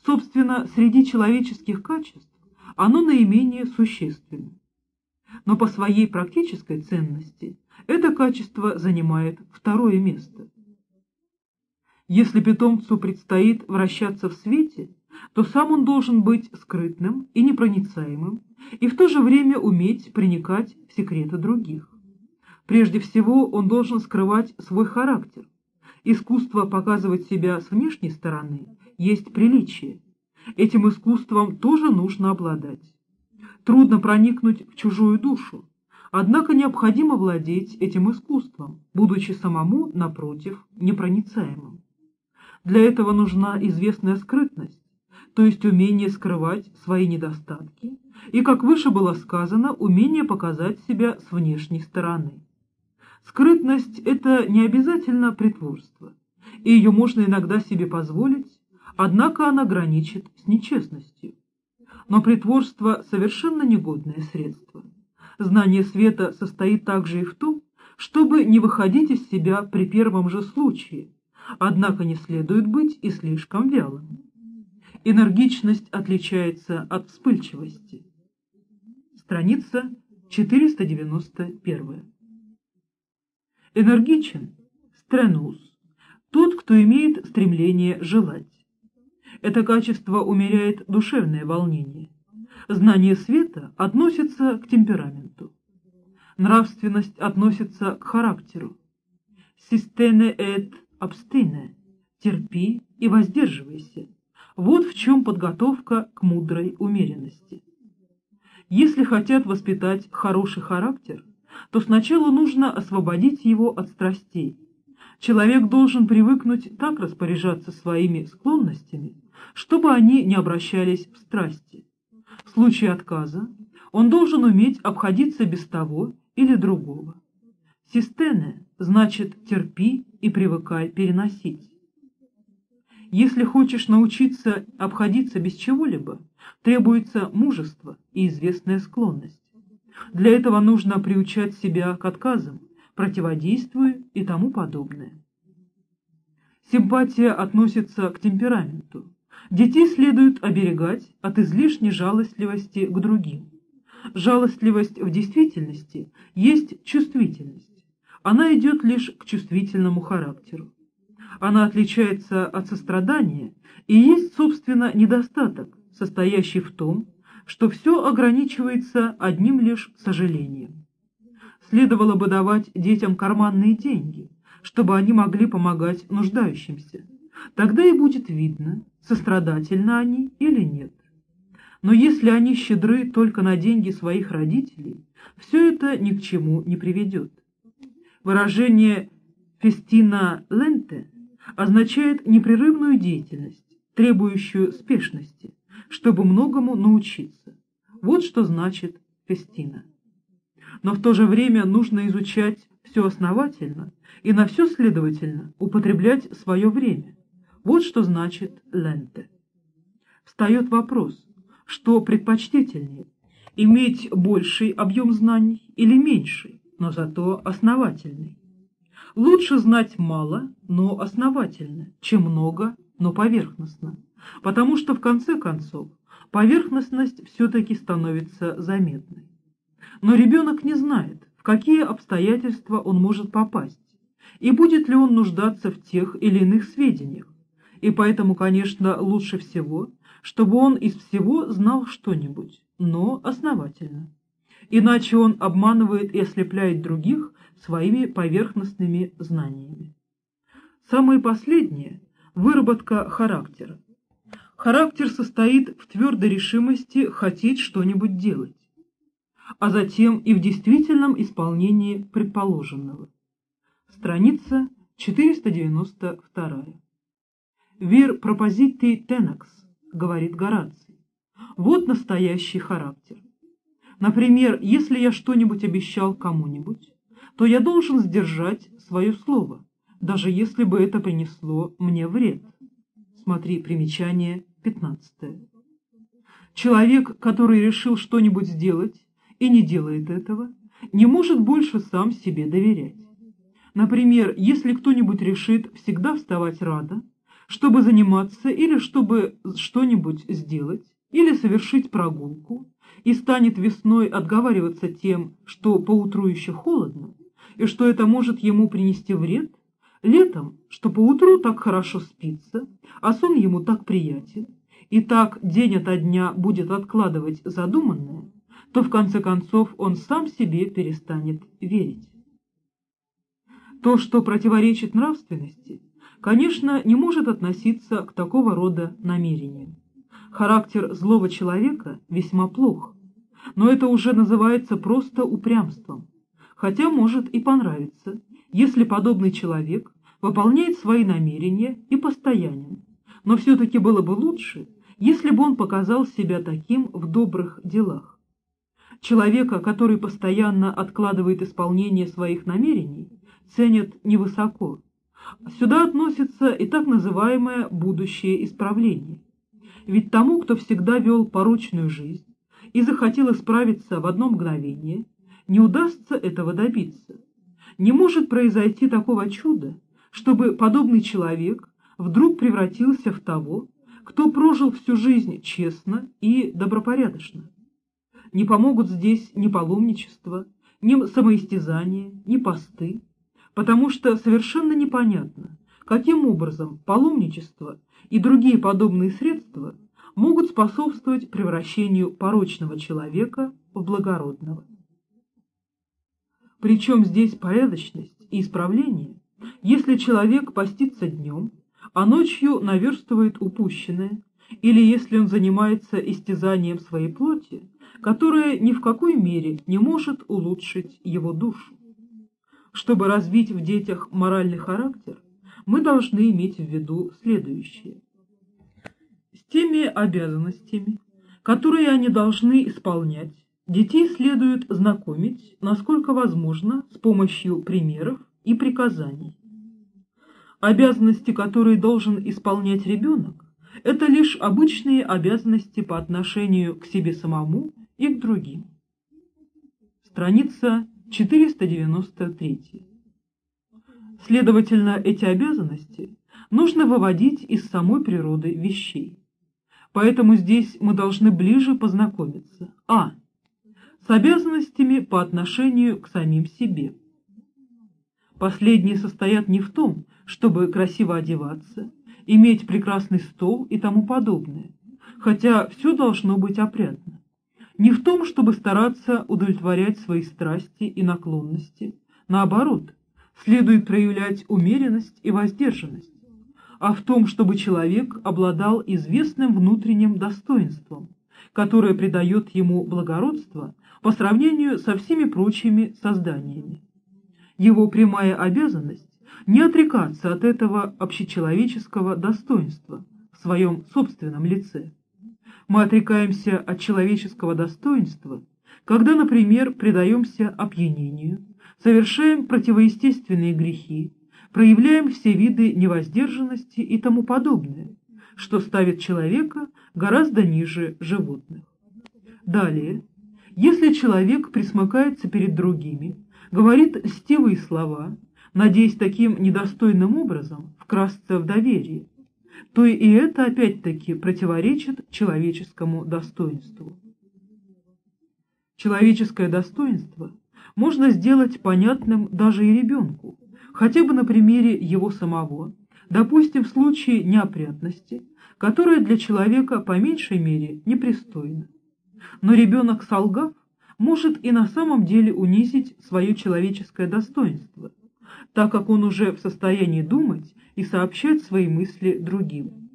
Собственно, среди человеческих качеств оно наименее существенно. Но по своей практической ценности это качество занимает второе место. Если питомцу предстоит вращаться в свете, то сам он должен быть скрытным и непроницаемым, и в то же время уметь проникать в секреты других. Прежде всего, он должен скрывать свой характер, Искусство показывать себя с внешней стороны есть приличие. Этим искусством тоже нужно обладать. Трудно проникнуть в чужую душу, однако необходимо владеть этим искусством, будучи самому, напротив, непроницаемым. Для этого нужна известная скрытность, то есть умение скрывать свои недостатки и, как выше было сказано, умение показать себя с внешней стороны. Скрытность – это не обязательно притворство, и ее можно иногда себе позволить, однако она граничит с нечестностью. Но притворство – совершенно негодное средство. Знание света состоит также и в том, чтобы не выходить из себя при первом же случае, однако не следует быть и слишком вялым. Энергичность отличается от вспыльчивости. Страница 491 энергичен, стренус, тот, кто имеет стремление желать. Это качество умеряет душевное волнение. Знание света относится к темпераменту. Нравственность относится к характеру. Систене эт абстине. Терпи и воздерживайся. Вот в чем подготовка к мудрой умеренности. Если хотят воспитать хороший характер, то сначала нужно освободить его от страстей. Человек должен привыкнуть так распоряжаться своими склонностями, чтобы они не обращались в страсти. В случае отказа он должен уметь обходиться без того или другого. Систене значит терпи и привыкай переносить. Если хочешь научиться обходиться без чего-либо, требуется мужество и известная склонность. Для этого нужно приучать себя к отказам, противодействию и тому подобное. Симпатия относится к темпераменту. Детей следует оберегать от излишней жалостливости к другим. Жалостливость в действительности есть чувствительность. Она идет лишь к чувствительному характеру. Она отличается от сострадания и есть, собственно, недостаток, состоящий в том, что все ограничивается одним лишь сожалением. Следовало бы давать детям карманные деньги, чтобы они могли помогать нуждающимся. Тогда и будет видно, сострадательны они или нет. Но если они щедры только на деньги своих родителей, все это ни к чему не приведет. Выражение «фестина ленте» означает непрерывную деятельность, требующую спешности, чтобы многому научиться. Вот что значит фестина. Но в то же время нужно изучать все основательно и на все, следовательно, употреблять свое время. Вот что значит ленте. Встает вопрос, что предпочтительнее, иметь больший объем знаний или меньший, но зато основательный. Лучше знать мало, но основательно, чем много, но поверхностно, потому что в конце концов поверхностность все-таки становится заметной. Но ребенок не знает, в какие обстоятельства он может попасть, и будет ли он нуждаться в тех или иных сведениях, и поэтому, конечно, лучше всего, чтобы он из всего знал что-нибудь, но основательно. Иначе он обманывает и ослепляет других своими поверхностными знаниями. Самое последнее – выработка характера. Характер состоит в твердой решимости хотеть что-нибудь делать, а затем и в действительном исполнении предположенного. Страница 492. «Вир пропозитий тенакс», — говорит Гораций. Вот настоящий характер. Например, если я что-нибудь обещал кому-нибудь, то я должен сдержать свое слово, даже если бы это принесло мне вред. Смотри примечание 15. Человек, который решил что-нибудь сделать и не делает этого, не может больше сам себе доверять. Например, если кто-нибудь решит всегда вставать рано, чтобы заниматься или чтобы что-нибудь сделать, или совершить прогулку, и станет весной отговариваться тем, что поутру еще холодно, и что это может ему принести вред, летом, что поутру так хорошо спится, а сон ему так приятен, и так день ото дня будет откладывать задуманное, то в конце концов он сам себе перестанет верить. То, что противоречит нравственности, конечно, не может относиться к такого рода намерениям. Характер злого человека весьма плох, но это уже называется просто упрямством хотя может и понравиться, если подобный человек выполняет свои намерения и постоянен. Но все-таки было бы лучше, если бы он показал себя таким в добрых делах. Человека, который постоянно откладывает исполнение своих намерений, ценят невысоко. Сюда относится и так называемое будущее исправление. Ведь тому, кто всегда вел порочную жизнь и захотел исправиться в одно мгновение – не удастся этого добиться. Не может произойти такого чуда, чтобы подобный человек вдруг превратился в того, кто прожил всю жизнь честно и добропорядочно. Не помогут здесь ни паломничество, ни самоистязание, ни посты, потому что совершенно непонятно, каким образом паломничество и другие подобные средства могут способствовать превращению порочного человека в благородного. Причем здесь порядочность и исправление, если человек постится днем, а ночью наверстывает упущенное, или если он занимается истязанием своей плоти, которая ни в какой мере не может улучшить его душу. Чтобы развить в детях моральный характер, мы должны иметь в виду следующее. С теми обязанностями, которые они должны исполнять, детей следует знакомить, насколько возможно, с помощью примеров и приказаний. Обязанности, которые должен исполнять ребенок, это лишь обычные обязанности по отношению к себе самому и к другим. Страница 493. Следовательно, эти обязанности нужно выводить из самой природы вещей. Поэтому здесь мы должны ближе познакомиться. А. С обязанностями по отношению к самим себе. Последние состоят не в том, чтобы красиво одеваться, иметь прекрасный стол и тому подобное, хотя все должно быть опрятно. Не в том, чтобы стараться удовлетворять свои страсти и наклонности, наоборот, следует проявлять умеренность и воздержанность, а в том, чтобы человек обладал известным внутренним достоинством, которое придает ему благородство по сравнению со всеми прочими созданиями. Его прямая обязанность не отрекаться от этого общечеловеческого достоинства в своем собственном лице. Мы отрекаемся от человеческого достоинства, когда, например, предаемся опьянению, совершаем противоестественные грехи, проявляем все виды невоздержанности и тому подобное, что ставит человека гораздо ниже животных. Далее, если человек присмыкается перед другими, говорит льстивые слова, надеясь таким недостойным образом вкрасться в доверие, то и это опять-таки противоречит человеческому достоинству. Человеческое достоинство можно сделать понятным даже и ребенку, хотя бы на примере его самого, допустим, в случае неопрятности, которая для человека по меньшей мере непристойна. Но ребенок, солгав, может и на самом деле унизить свое человеческое достоинство, так как он уже в состоянии думать и сообщать свои мысли другим.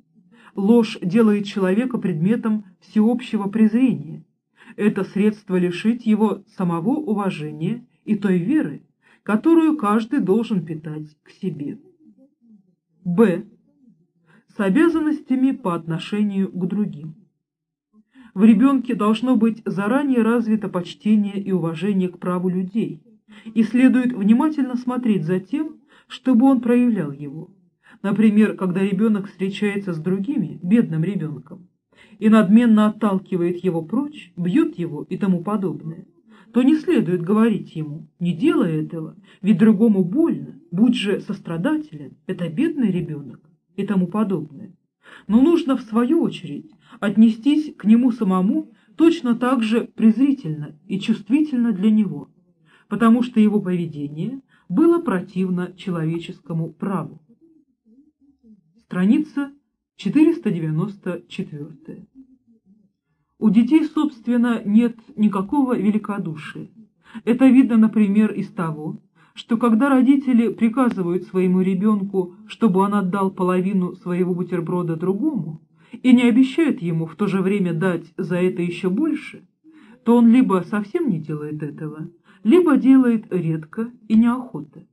Ложь делает человека предметом всеобщего презрения. Это средство лишить его самого уважения и той веры, которую каждый должен питать к себе. Б. С обязанностями по отношению к другим. В ребенке должно быть заранее развито почтение и уважение к праву людей – и следует внимательно смотреть за тем, чтобы он проявлял его. Например, когда ребенок встречается с другими, бедным ребенком, и надменно отталкивает его прочь, бьет его и тому подобное, то не следует говорить ему «не делай этого, ведь другому больно, будь же сострадателен, это бедный ребенок» и тому подобное. Но нужно, в свою очередь, отнестись к нему самому точно так же презрительно и чувствительно для него – потому что его поведение было противно человеческому праву. Страница 494. У детей, собственно, нет никакого великодушия. Это видно, например, из того, что когда родители приказывают своему ребенку, чтобы он отдал половину своего бутерброда другому, и не обещают ему в то же время дать за это еще больше, то он либо совсем не делает этого, либо делает редко и неохотно.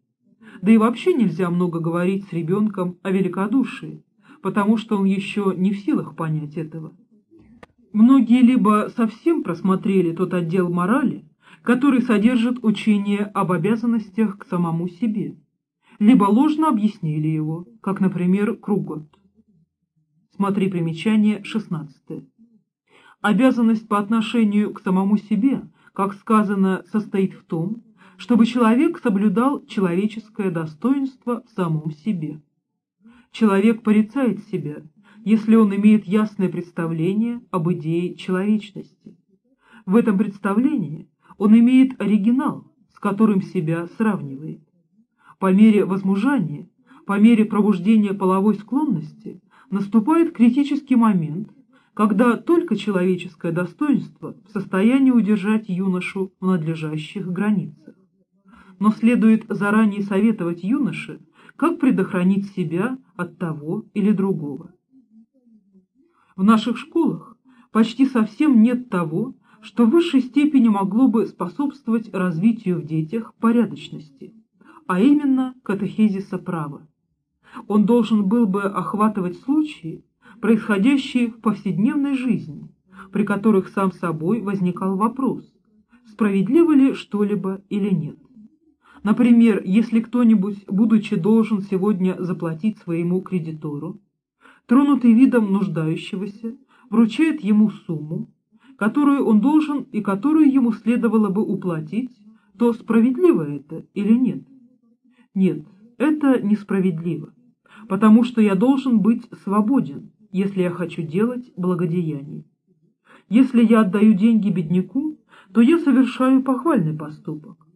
Да и вообще нельзя много говорить с ребенком о великодушии, потому что он еще не в силах понять этого. Многие либо совсем просмотрели тот отдел морали, который содержит учение об обязанностях к самому себе, либо ложно объяснили его, как, например, Кругот. Смотри примечание 16. Обязанность по отношению к самому себе – как сказано, состоит в том, чтобы человек соблюдал человеческое достоинство в самом себе. Человек порицает себя, если он имеет ясное представление об идее человечности. В этом представлении он имеет оригинал, с которым себя сравнивает. По мере возмужания по мере пробуждения половой склонности наступает критический момент, когда только человеческое достоинство в состоянии удержать юношу в надлежащих границах. Но следует заранее советовать юноше, как предохранить себя от того или другого. В наших школах почти совсем нет того, что в высшей степени могло бы способствовать развитию в детях порядочности, а именно катехизиса права. Он должен был бы охватывать случаи, происходящие в повседневной жизни, при которых сам собой возникал вопрос, справедливо ли что-либо или нет. Например, если кто-нибудь, будучи должен сегодня заплатить своему кредитору, тронутый видом нуждающегося, вручает ему сумму, которую он должен и которую ему следовало бы уплатить, то справедливо это или нет? Нет, это несправедливо, потому что я должен быть свободен, если я хочу делать благодеяние. Если я отдаю деньги бедняку, то я совершаю похвальный поступок.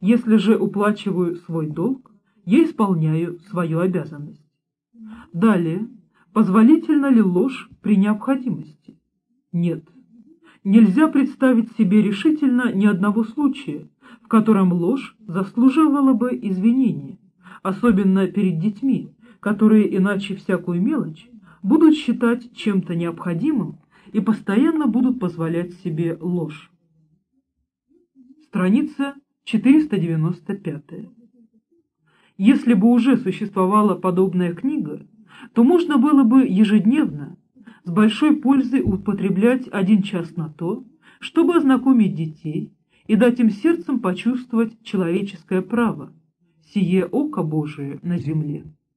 Если же уплачиваю свой долг, я исполняю свою обязанность. Далее, позволительна ли ложь при необходимости? Нет. Нельзя представить себе решительно ни одного случая, в котором ложь заслуживала бы извинения, особенно перед детьми, которые иначе всякую мелочь будут считать чем-то необходимым и постоянно будут позволять себе ложь. Страница 495. Если бы уже существовала подобная книга, то можно было бы ежедневно с большой пользой употреблять один час на то, чтобы ознакомить детей и дать им сердцем почувствовать человеческое право, сие око Божие на земле.